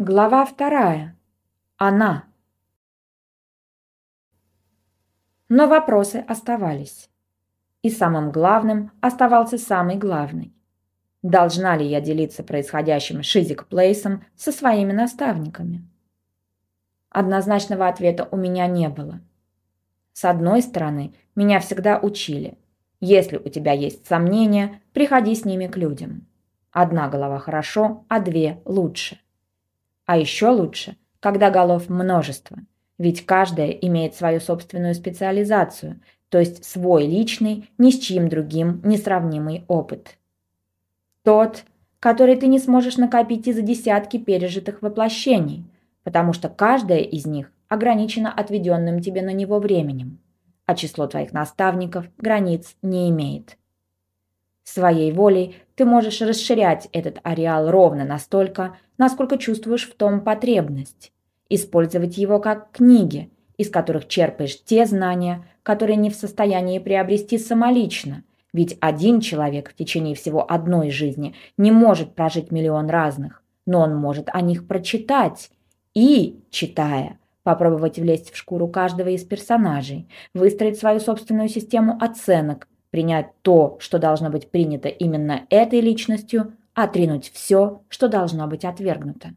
Глава вторая. Она. Но вопросы оставались. И самым главным оставался самый главный. Должна ли я делиться происходящим Шизик Плейсом со своими наставниками? Однозначного ответа у меня не было. С одной стороны, меня всегда учили. Если у тебя есть сомнения, приходи с ними к людям. Одна голова хорошо, а две лучше. А еще лучше, когда голов множество, ведь каждая имеет свою собственную специализацию, то есть свой личный, ни с чьим другим несравнимый опыт. Тот, который ты не сможешь накопить из-за десятки пережитых воплощений, потому что каждая из них ограничена отведенным тебе на него временем, а число твоих наставников границ не имеет. Своей волей ты можешь расширять этот ареал ровно настолько, насколько чувствуешь в том потребность. Использовать его как книги, из которых черпаешь те знания, которые не в состоянии приобрести самолично. Ведь один человек в течение всего одной жизни не может прожить миллион разных, но он может о них прочитать и, читая, попробовать влезть в шкуру каждого из персонажей, выстроить свою собственную систему оценок, принять то, что должно быть принято именно этой личностью, отринуть все, что должно быть отвергнуто.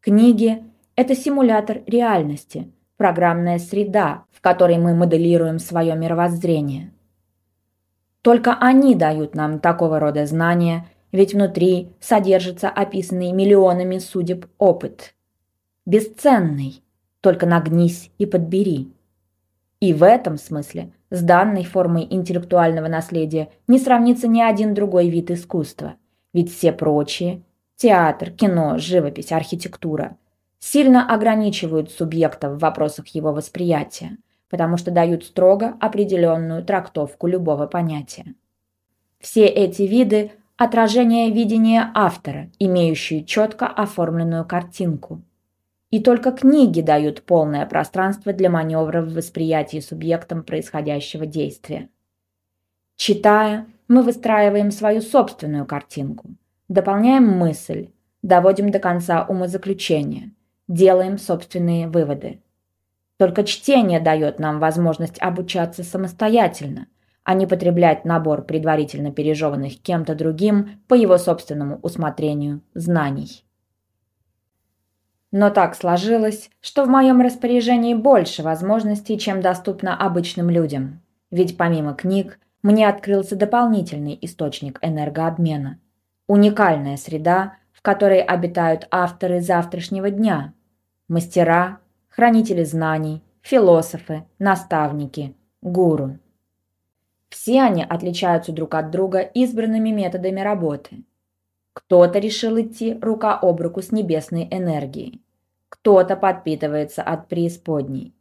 Книги – это симулятор реальности, программная среда, в которой мы моделируем свое мировоззрение. Только они дают нам такого рода знания, ведь внутри содержится описанный миллионами судеб опыт. Бесценный, только нагнись и подбери. И в этом смысле с данной формой интеллектуального наследия не сравнится ни один другой вид искусства, ведь все прочие – театр, кино, живопись, архитектура – сильно ограничивают субъекта в вопросах его восприятия, потому что дают строго определенную трактовку любого понятия. Все эти виды – отражение видения автора, имеющие четко оформленную картинку – и только книги дают полное пространство для маневра в восприятии субъектом происходящего действия. Читая, мы выстраиваем свою собственную картинку, дополняем мысль, доводим до конца умозаключения, делаем собственные выводы. Только чтение дает нам возможность обучаться самостоятельно, а не потреблять набор предварительно пережеванных кем-то другим по его собственному усмотрению знаний. Но так сложилось, что в моем распоряжении больше возможностей, чем доступно обычным людям. Ведь помимо книг, мне открылся дополнительный источник энергообмена. Уникальная среда, в которой обитают авторы завтрашнего дня. Мастера, хранители знаний, философы, наставники, гуру. Все они отличаются друг от друга избранными методами работы. Кто-то решил идти рука об руку с небесной энергией. Кто-то подпитывается от преисподней.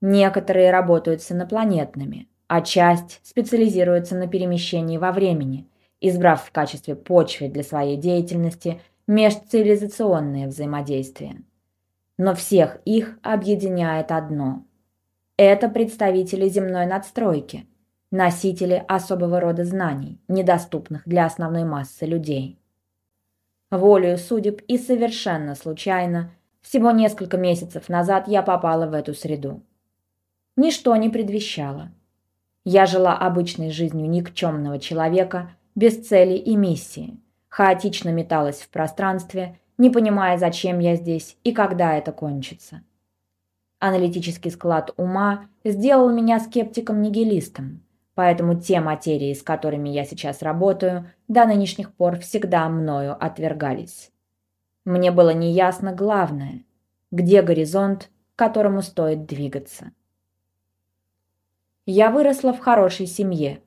Некоторые работают с инопланетными, а часть специализируется на перемещении во времени, избрав в качестве почвы для своей деятельности межцивилизационные взаимодействия. Но всех их объединяет одно. Это представители земной надстройки, носители особого рода знаний, недоступных для основной массы людей. Волею судеб и совершенно случайно, всего несколько месяцев назад я попала в эту среду. Ничто не предвещало. Я жила обычной жизнью никчемного человека, без цели и миссии, хаотично металась в пространстве, не понимая, зачем я здесь и когда это кончится. Аналитический склад ума сделал меня скептиком-нигилистом, Поэтому те материи, с которыми я сейчас работаю, до нынешних пор всегда мною отвергались. Мне было неясно главное, где горизонт, к которому стоит двигаться. Я выросла в хорошей семье,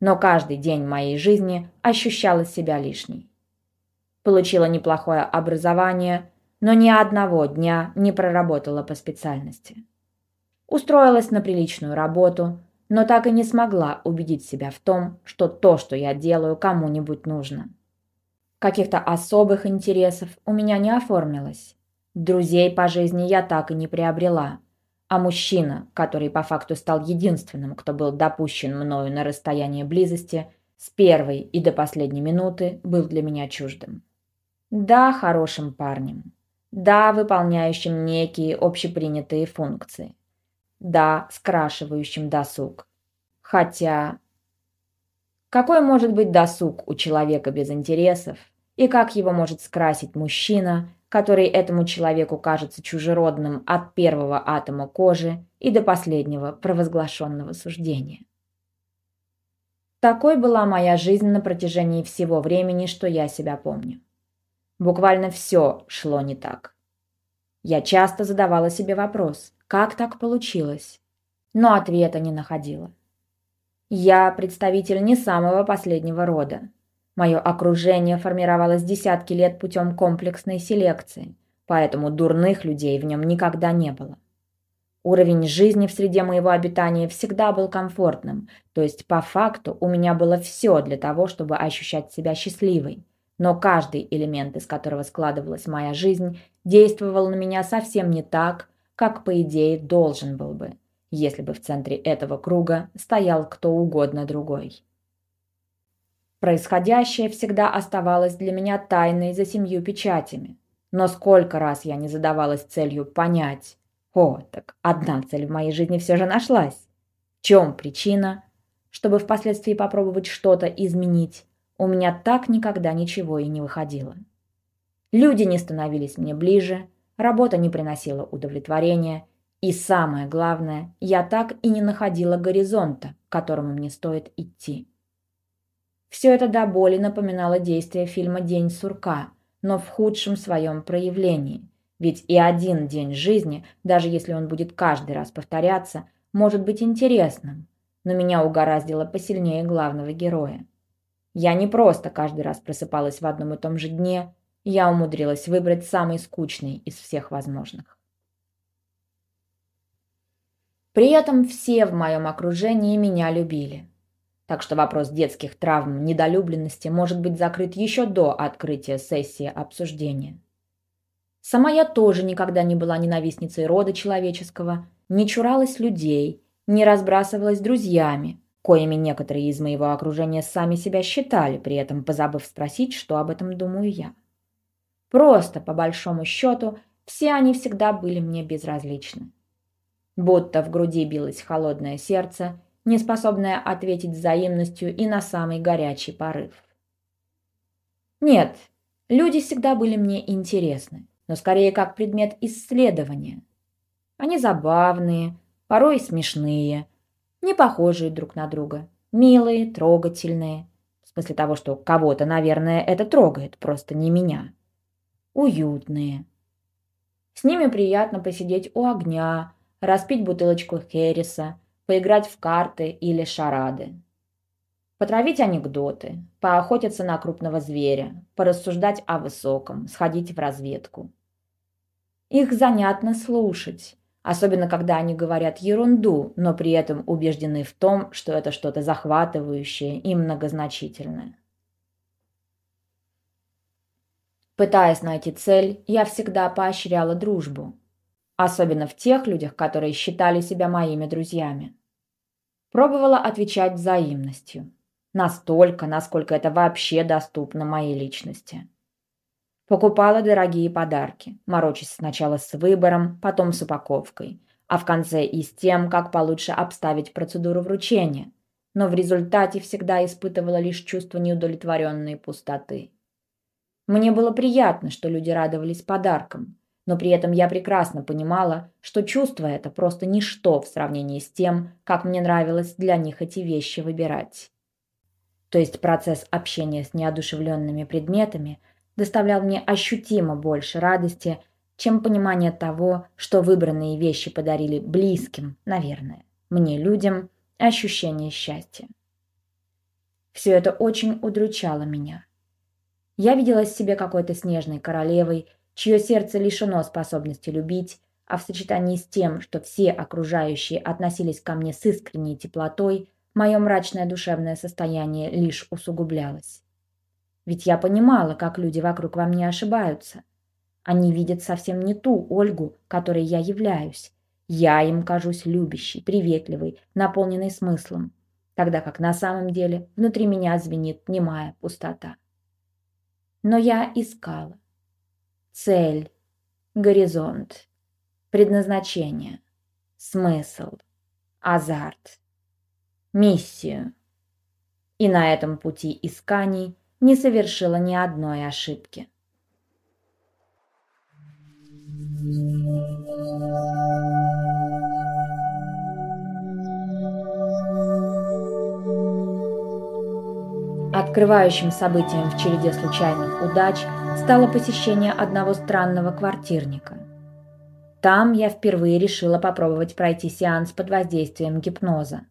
но каждый день моей жизни ощущала себя лишней. Получила неплохое образование, но ни одного дня не проработала по специальности. Устроилась на приличную работу – но так и не смогла убедить себя в том, что то, что я делаю, кому-нибудь нужно. Каких-то особых интересов у меня не оформилось. Друзей по жизни я так и не приобрела. А мужчина, который по факту стал единственным, кто был допущен мною на расстояние близости, с первой и до последней минуты был для меня чуждым. Да, хорошим парнем. Да, выполняющим некие общепринятые функции. Да, скрашивающим досуг. Хотя... Какой может быть досуг у человека без интересов? И как его может скрасить мужчина, который этому человеку кажется чужеродным от первого атома кожи и до последнего провозглашенного суждения? Такой была моя жизнь на протяжении всего времени, что я себя помню. Буквально все шло не так. Я часто задавала себе вопрос, как так получилось, но ответа не находила. Я представитель не самого последнего рода. Мое окружение формировалось десятки лет путем комплексной селекции, поэтому дурных людей в нем никогда не было. Уровень жизни в среде моего обитания всегда был комфортным, то есть по факту у меня было все для того, чтобы ощущать себя счастливой. Но каждый элемент, из которого складывалась моя жизнь, действовал на меня совсем не так, как по идее должен был бы, если бы в центре этого круга стоял кто угодно другой. Происходящее всегда оставалось для меня тайной за семью печатями. Но сколько раз я не задавалась целью понять, о, так одна цель в моей жизни все же нашлась. В чем причина? Чтобы впоследствии попробовать что-то изменить, у меня так никогда ничего и не выходило. Люди не становились мне ближе, работа не приносила удовлетворения, и самое главное, я так и не находила горизонта, к которому мне стоит идти. Все это до боли напоминало действие фильма «День сурка», но в худшем своем проявлении – ведь и один день жизни, даже если он будет каждый раз повторяться, может быть интересным. Но меня угораздило посильнее главного героя. Я не просто каждый раз просыпалась в одном и том же дне, я умудрилась выбрать самый скучный из всех возможных. При этом все в моем окружении меня любили. Так что вопрос детских травм, недолюбленности может быть закрыт еще до открытия сессии обсуждения. Сама я тоже никогда не была ненавистницей рода человеческого, не чуралась людей, не разбрасывалась друзьями, коими некоторые из моего окружения сами себя считали, при этом позабыв спросить, что об этом думаю я. Просто, по большому счету, все они всегда были мне безразличны. Будто в груди билось холодное сердце, неспособное ответить взаимностью и на самый горячий порыв. Нет, люди всегда были мне интересны но скорее как предмет исследования. Они забавные, порой смешные, не похожие друг на друга, милые, трогательные. В смысле того, что кого-то, наверное, это трогает, просто не меня. Уютные. С ними приятно посидеть у огня, распить бутылочку Херриса, поиграть в карты или шарады. Потравить анекдоты, поохотиться на крупного зверя, порассуждать о высоком, сходить в разведку. Их занятно слушать, особенно когда они говорят ерунду, но при этом убеждены в том, что это что-то захватывающее и многозначительное. Пытаясь найти цель, я всегда поощряла дружбу, особенно в тех людях, которые считали себя моими друзьями. Пробовала отвечать взаимностью, настолько, насколько это вообще доступно моей личности. Покупала дорогие подарки, морочась сначала с выбором, потом с упаковкой, а в конце и с тем, как получше обставить процедуру вручения. Но в результате всегда испытывала лишь чувство неудовлетворенной пустоты. Мне было приятно, что люди радовались подаркам, но при этом я прекрасно понимала, что чувство это просто ничто в сравнении с тем, как мне нравилось для них эти вещи выбирать. То есть процесс общения с неодушевленными предметами – доставлял мне ощутимо больше радости, чем понимание того, что выбранные вещи подарили близким, наверное, мне людям ощущение счастья. Все это очень удручало меня. Я видела себе какой-то снежной королевой, чье сердце лишено способности любить, а в сочетании с тем, что все окружающие относились ко мне с искренней теплотой, мое мрачное душевное состояние лишь усугублялось. Ведь я понимала, как люди вокруг во мне ошибаются. Они видят совсем не ту Ольгу, которой я являюсь. Я им кажусь любящей, приветливой, наполненной смыслом, тогда как на самом деле внутри меня звенит немая пустота. Но я искала. Цель. горизонт, предназначение, смысл, азарт, миссию. И на этом пути исканий не совершила ни одной ошибки. Открывающим событием в череде случайных удач стало посещение одного странного квартирника. Там я впервые решила попробовать пройти сеанс под воздействием гипноза.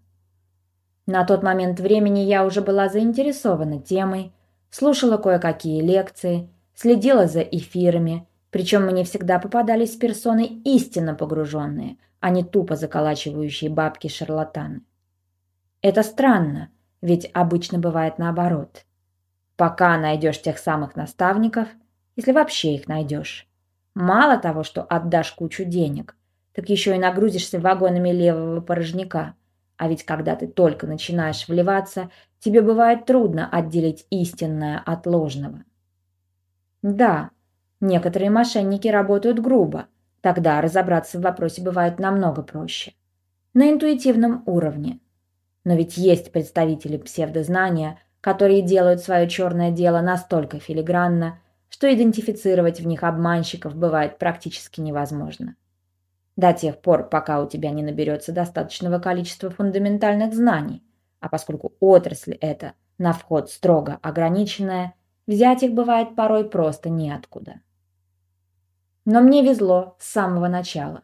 На тот момент времени я уже была заинтересована темой, слушала кое-какие лекции, следила за эфирами, причем мне всегда попадались персоны истинно погруженные, а не тупо заколачивающие бабки-шарлатаны. Это странно, ведь обычно бывает наоборот. Пока найдешь тех самых наставников, если вообще их найдешь. Мало того, что отдашь кучу денег, так еще и нагрузишься вагонами левого порожняка. А ведь когда ты только начинаешь вливаться, тебе бывает трудно отделить истинное от ложного. Да, некоторые мошенники работают грубо, тогда разобраться в вопросе бывает намного проще. На интуитивном уровне. Но ведь есть представители псевдознания, которые делают свое черное дело настолько филигранно, что идентифицировать в них обманщиков бывает практически невозможно до тех пор, пока у тебя не наберется достаточного количества фундаментальных знаний. А поскольку отрасль эта на вход строго ограниченная, взять их бывает порой просто неоткуда. Но мне везло с самого начала.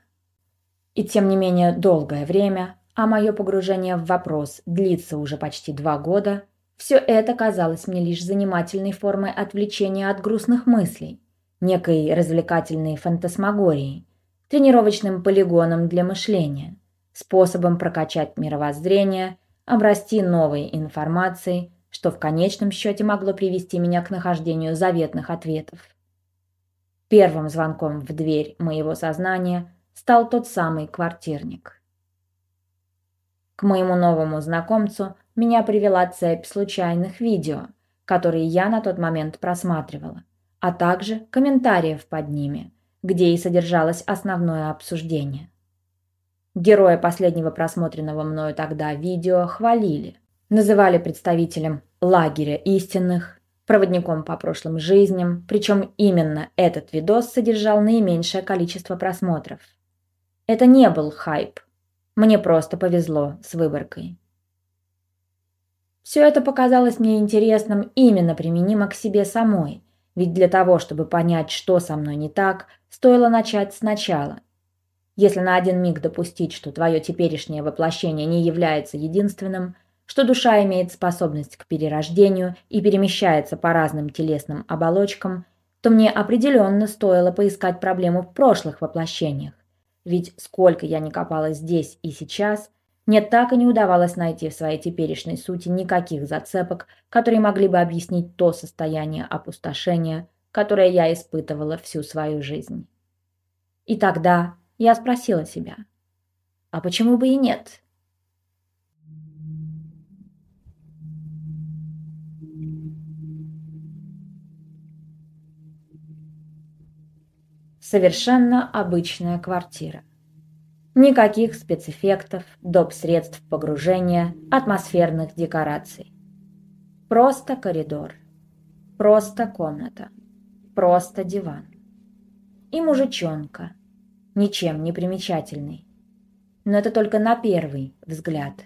И тем не менее долгое время, а мое погружение в вопрос длится уже почти два года, все это казалось мне лишь занимательной формой отвлечения от грустных мыслей, некой развлекательной фантасмагорией, тренировочным полигоном для мышления, способом прокачать мировоззрение, обрасти новой информацией, что в конечном счете могло привести меня к нахождению заветных ответов. Первым звонком в дверь моего сознания стал тот самый квартирник. К моему новому знакомцу меня привела цепь случайных видео, которые я на тот момент просматривала, а также комментариев под ними – где и содержалось основное обсуждение. Героя последнего просмотренного мною тогда видео хвалили, называли представителем лагеря истинных, проводником по прошлым жизням, причем именно этот видос содержал наименьшее количество просмотров. Это не был хайп. Мне просто повезло с выборкой. Все это показалось мне интересным именно применимо к себе самой, ведь для того, чтобы понять, что со мной не так, стоило начать сначала. Если на один миг допустить, что твое теперешнее воплощение не является единственным, что душа имеет способность к перерождению и перемещается по разным телесным оболочкам, то мне определенно стоило поискать проблему в прошлых воплощениях. Ведь сколько я ни копалась здесь и сейчас, мне так и не удавалось найти в своей теперешней сути никаких зацепок, которые могли бы объяснить то состояние опустошения, которое я испытывала всю свою жизнь. И тогда я спросила себя, а почему бы и нет? Совершенно обычная квартира. Никаких спецэффектов, доп. средств погружения, атмосферных декораций. Просто коридор. Просто комната. Просто диван. И мужичонка. Ничем не примечательный. Но это только на первый взгляд.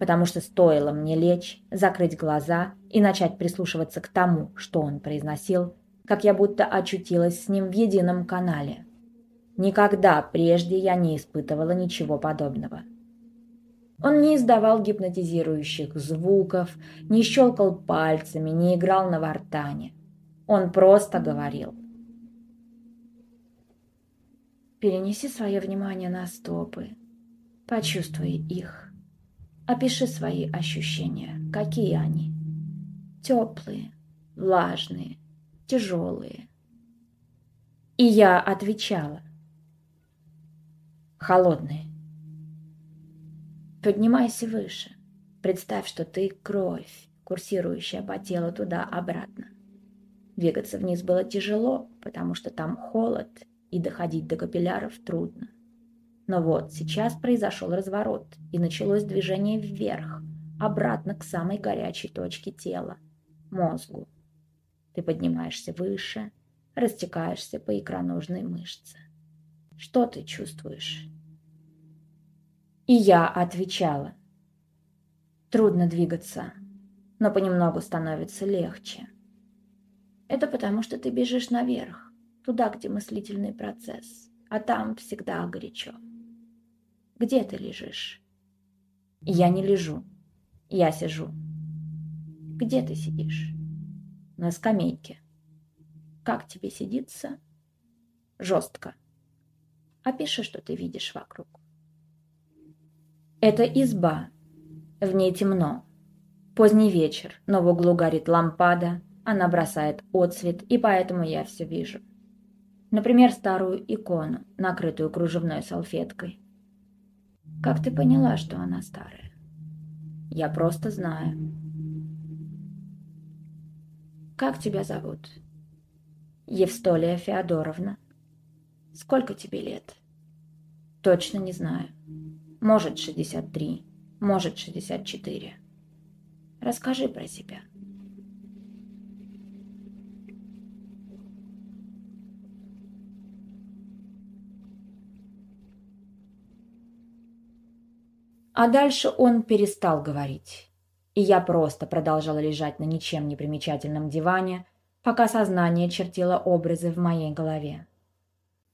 Потому что стоило мне лечь, закрыть глаза и начать прислушиваться к тому, что он произносил, как я будто очутилась с ним в едином канале – Никогда прежде я не испытывала ничего подобного. Он не издавал гипнотизирующих звуков, не щелкал пальцами, не играл на вартане. Он просто говорил. Перенеси свое внимание на стопы. Почувствуй их. Опиши свои ощущения. Какие они? Теплые, влажные, тяжелые. И я отвечала холодные. Поднимайся выше. Представь, что ты кровь, курсирующая по телу туда-обратно. Двигаться вниз было тяжело, потому что там холод и доходить до капилляров трудно. Но вот сейчас произошел разворот, и началось движение вверх, обратно к самой горячей точке тела – мозгу. Ты поднимаешься выше, растекаешься по икроножной мышце. Что ты чувствуешь? И я отвечала. Трудно двигаться, но понемногу становится легче. Это потому, что ты бежишь наверх, туда, где мыслительный процесс, а там всегда горячо. Где ты лежишь? Я не лежу. Я сижу. Где ты сидишь? На скамейке. Как тебе сидится? Жестко. Опиши, что ты видишь вокруг. Это изба. В ней темно. Поздний вечер, но в углу горит лампада, она бросает отсвет, и поэтому я все вижу. Например, старую икону, накрытую кружевной салфеткой. Как ты поняла, что она старая? Я просто знаю. Как тебя зовут? Евстолия Феодоровна. Сколько тебе лет? Точно не знаю. Может, 63, может, 64. Расскажи про себя. А дальше он перестал говорить. И я просто продолжала лежать на ничем не примечательном диване, пока сознание чертило образы в моей голове.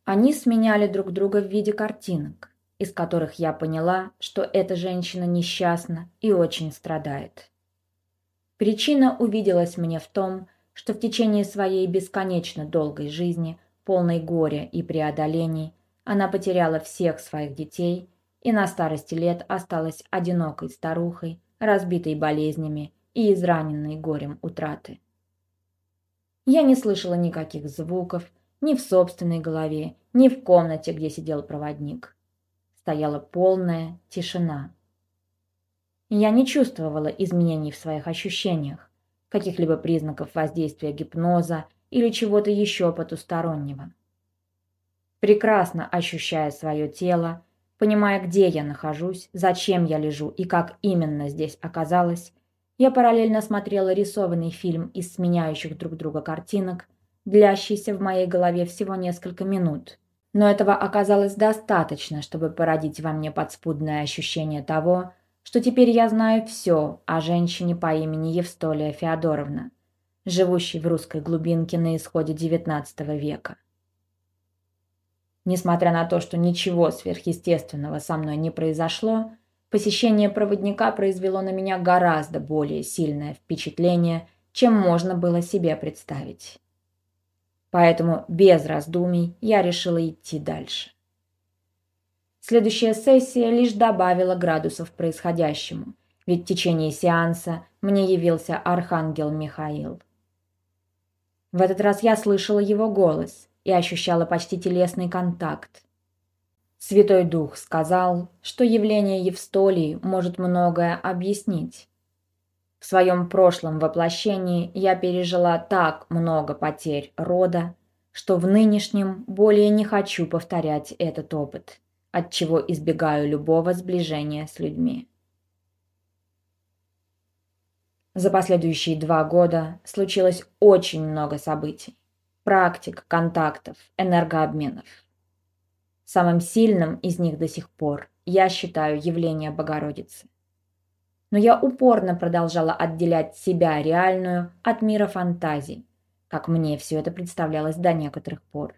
Они сменяли друг друга в виде картинок, из которых я поняла, что эта женщина несчастна и очень страдает. Причина увиделась мне в том, что в течение своей бесконечно долгой жизни, полной горя и преодолений, она потеряла всех своих детей и на старости лет осталась одинокой старухой, разбитой болезнями и израненной горем утраты. Я не слышала никаких звуков ни в собственной голове, ни в комнате, где сидел проводник. Стояла полная тишина. Я не чувствовала изменений в своих ощущениях, каких-либо признаков воздействия гипноза или чего-то еще потустороннего. Прекрасно ощущая свое тело, Понимая, где я нахожусь, зачем я лежу и как именно здесь оказалась, я параллельно смотрела рисованный фильм из сменяющих друг друга картинок, длящийся в моей голове всего несколько минут. Но этого оказалось достаточно, чтобы породить во мне подспудное ощущение того, что теперь я знаю все о женщине по имени Евстолия Феодоровна, живущей в русской глубинке на исходе XIX века. Несмотря на то, что ничего сверхъестественного со мной не произошло, посещение проводника произвело на меня гораздо более сильное впечатление, чем можно было себе представить. Поэтому без раздумий я решила идти дальше. Следующая сессия лишь добавила градусов происходящему, ведь в течение сеанса мне явился архангел Михаил. В этот раз я слышала его голос – и ощущала почти телесный контакт. Святой Дух сказал, что явление Евстолии может многое объяснить. В своем прошлом воплощении я пережила так много потерь рода, что в нынешнем более не хочу повторять этот опыт, от чего избегаю любого сближения с людьми. За последующие два года случилось очень много событий практик, контактов, энергообменов. Самым сильным из них до сих пор я считаю явление Богородицы. Но я упорно продолжала отделять себя реальную от мира фантазий, как мне все это представлялось до некоторых пор.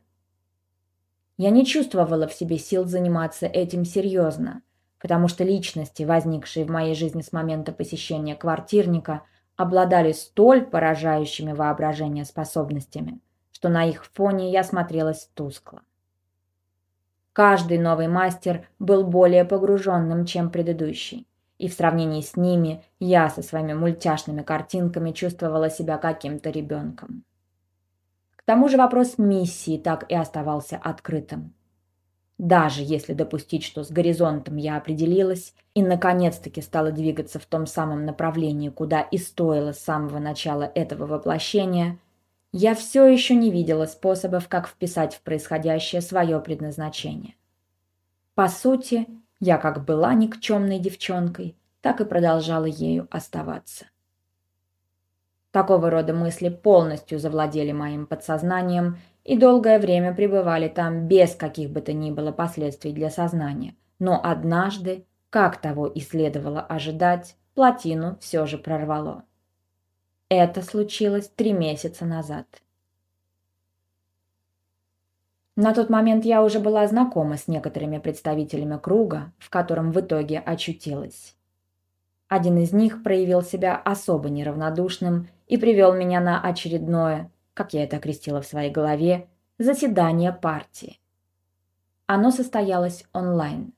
Я не чувствовала в себе сил заниматься этим серьезно, потому что личности, возникшие в моей жизни с момента посещения квартирника, обладали столь поражающими воображение способностями, что на их фоне я смотрелась тускло. Каждый новый мастер был более погруженным, чем предыдущий, и в сравнении с ними я со своими мультяшными картинками чувствовала себя каким-то ребенком. К тому же вопрос миссии так и оставался открытым. Даже если допустить, что с горизонтом я определилась и наконец-таки стала двигаться в том самом направлении, куда и стоило с самого начала этого воплощения – я все еще не видела способов, как вписать в происходящее свое предназначение. По сути, я как была никчемной девчонкой, так и продолжала ею оставаться. Такого рода мысли полностью завладели моим подсознанием и долгое время пребывали там без каких бы то ни было последствий для сознания. Но однажды, как того и следовало ожидать, плотину все же прорвало. Это случилось три месяца назад. На тот момент я уже была знакома с некоторыми представителями круга, в котором в итоге очутилась. Один из них проявил себя особо неравнодушным и привел меня на очередное, как я это окрестила в своей голове, заседание партии. Оно состоялось онлайн.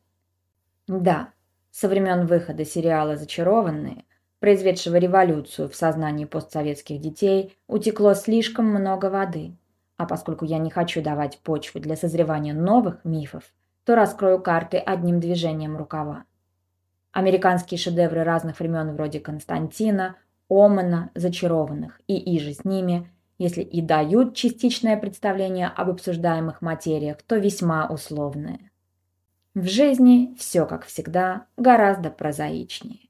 Да, со времен выхода сериала «Зачарованные» произведшего революцию в сознании постсоветских детей, утекло слишком много воды. А поскольку я не хочу давать почву для созревания новых мифов, то раскрою карты одним движением рукава. Американские шедевры разных времен вроде Константина, Омана, Зачарованных и иже с ними, если и дают частичное представление об обсуждаемых материях, то весьма условное. В жизни все, как всегда, гораздо прозаичнее.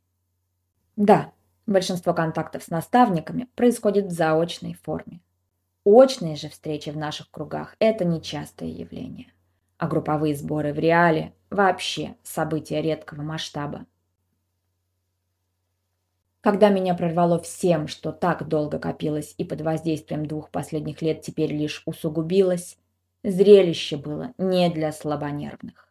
Да, большинство контактов с наставниками происходит в заочной форме. Очные же встречи в наших кругах – это нечастое явление. А групповые сборы в реале – вообще события редкого масштаба. Когда меня прорвало всем, что так долго копилось и под воздействием двух последних лет теперь лишь усугубилось, зрелище было не для слабонервных.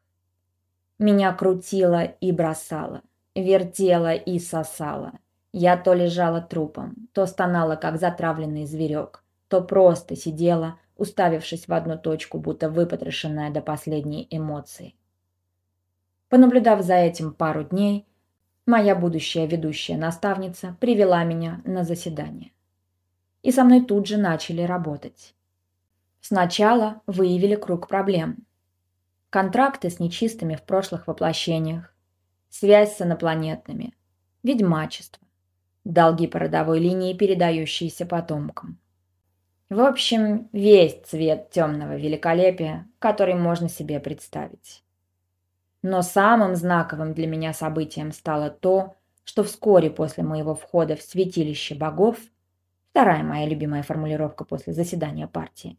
Меня крутило и бросало – вертела и сосала. Я то лежала трупом, то стонала, как затравленный зверек, то просто сидела, уставившись в одну точку, будто выпотрошенная до последней эмоции. Понаблюдав за этим пару дней, моя будущая ведущая наставница привела меня на заседание. И со мной тут же начали работать. Сначала выявили круг проблем. Контракты с нечистыми в прошлых воплощениях, связь с инопланетными, ведьмачество, долги по родовой линии, передающиеся потомкам. В общем, весь цвет темного великолепия, который можно себе представить. Но самым знаковым для меня событием стало то, что вскоре после моего входа в святилище богов, вторая моя любимая формулировка после заседания партии,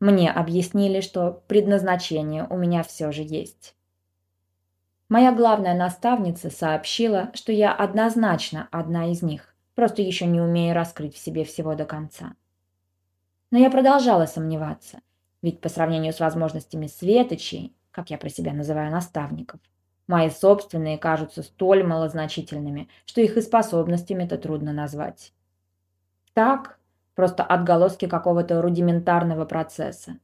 мне объяснили, что предназначение у меня все же есть. Моя главная наставница сообщила, что я однозначно одна из них, просто еще не умею раскрыть в себе всего до конца. Но я продолжала сомневаться, ведь по сравнению с возможностями светочей, как я про себя называю наставников, мои собственные кажутся столь малозначительными, что их и способностями-то трудно назвать. Так, просто отголоски какого-то рудиментарного процесса.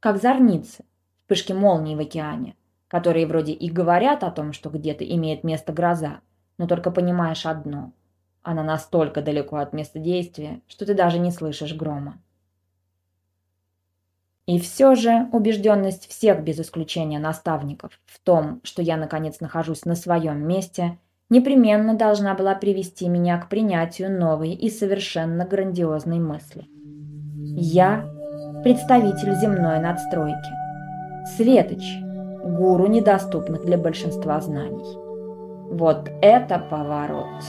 Как зорницы, вспышки молнии в океане – которые вроде и говорят о том, что где-то имеет место гроза, но только понимаешь одно. Она настолько далеко от места действия, что ты даже не слышишь грома. И все же убежденность всех без исключения наставников в том, что я наконец нахожусь на своем месте, непременно должна была привести меня к принятию новой и совершенно грандиозной мысли. Я – представитель земной надстройки. Светоч – гуру недоступных для большинства знаний. Вот это поворот!